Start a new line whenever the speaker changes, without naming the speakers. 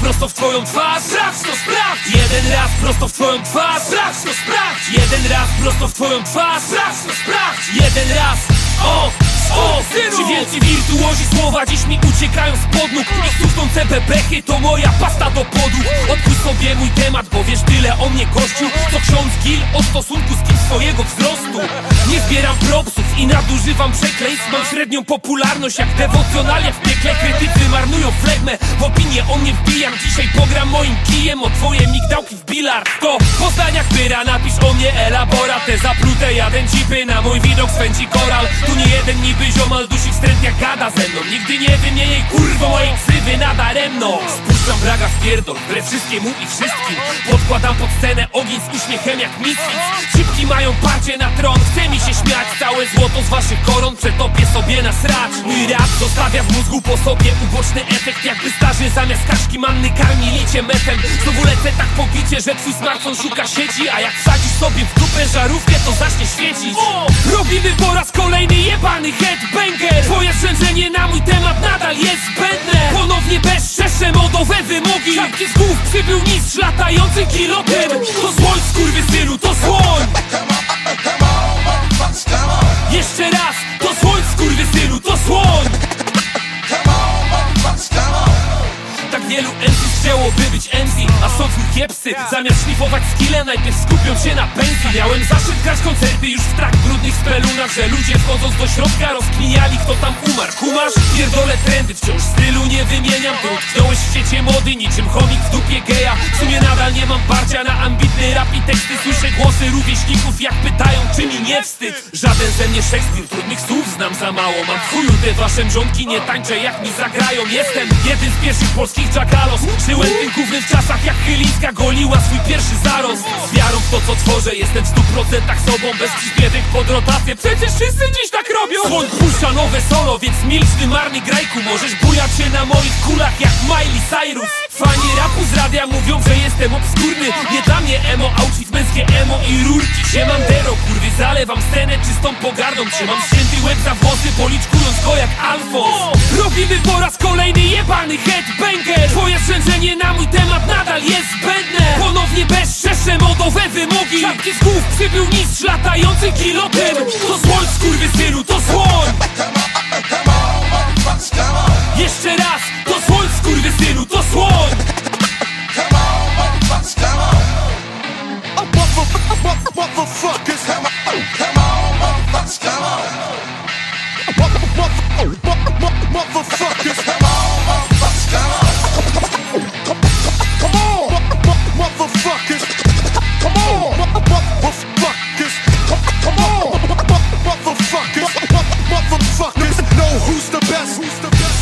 prosto w twoją twarz. Sprawdź to, sprawdź! Jeden raz prosto w twoją twarz. Sprawdź to, sprawdź! Jeden raz prosto w twoją twarz. Sprawdź to, sprawdź! Jeden raz, o, o! Ci wielcy wirtuozi słowa dziś mi uciekają spod nóg? Ich cuchnące bebechy to moja pasta do podu. Odpuść sobie mój temat, bo wiesz tyle o mnie kościół. Co ksiądz Gil o stosunku z kim swojego wzrostu. Nie zbieram propsów i nadużywam przekleństw. Mam średnią popularność jak dewocjonalia w piekle. Krytycy marnują flegmę, w opinię o mnie wbijam. Dzisiaj pogram moim kijem o twoje migdałki w bilard. To Poznania chwyra, napisz o mnie elabora Te zaplute jadę cipy, na mój widok swędzi koral. Tu nie jeden niby ziomal dusi wstręt jak gada ze mną. Nigdy nie wymienię jej kurwą, ksywy nadaremno Spuszczam braga w pierdol, wbrew wszystkiemu i wszystkim. Podkładam pod scenę ogień z uśmiechem jak misfits Cipki mają parcie na tron, chce mi się śmiać. Całe złoto z waszych koron przetopię sobie na sracz Mój rap zostawia w mózgu po sobie uboczny efekt. Jakby starzy zamiast kaszki manny karmili cię metem. Znowu lecę tak pobicie, że twój smartfon szuka sieci A jak wsadzisz sobie w dupę żarówkę, to zacznie świecić! Robimy po raz kolejny jebany headbanger. Twoje szczędzenie na mój temat nadal przybył mistrz Są tu kiepscy Zamiast szlifować skille Najpierw skupią się na pensji Miałem zaszczyt grać koncerty już w tak brudnych spelunach Że ludzie wchodząc do środka rozkminiali kto tam umarł. Kumasz? Pierdolę trendy Wciąż stylu nie wymieniam Ty utknąłeś w świecie mody Niczym chomik w dupie geja. W sumie nadal nie mam parcia na ambitny rap i teksty. Słyszę głosy rówieśników jak pytają czy mi nie wstyd. Żaden ze mnie Szekspir Trudnych słów znam za mało. Mam w chuju te wasze mrzonki Nie tańczę jak mi zagrają. Jestem jeden z pierwszych polskich jackalos Żyłem tym w czasach jak Chylińska goliła swój pierwszy zarost. Z wiarą w to co tworzę Jestem w stu procentach sobą Bez przyśpiewek pod rotację. Przecież wszyscy dziś tak robią. Słoń puszcza nowe solo Więc milcz ty marny grajku. Możesz bujać się na moich kulach jak Miley Cyrus. Fani rapu z radia mówią, że jestem obskurny. Nie dla mnie emo, outfit męskie emo i rurki. Siemam dero, kurwy, zalewam scenę czystą pogardą. Trzymam święty łeb za włosy, policzkując go jak Alfons. Robimy po raz kolejny jebany headbanger. Twoje szczędzenie na mój temat nadal jest zbędne Ponownie bezczeszczę modowe wymogi. Czapki z głów przybył mistrz latający kilotem To słoń skurwysynu, to słoń. Jeszcze raz, to słoń skurwysynu, to słoń
know who's the best. Who's the
best?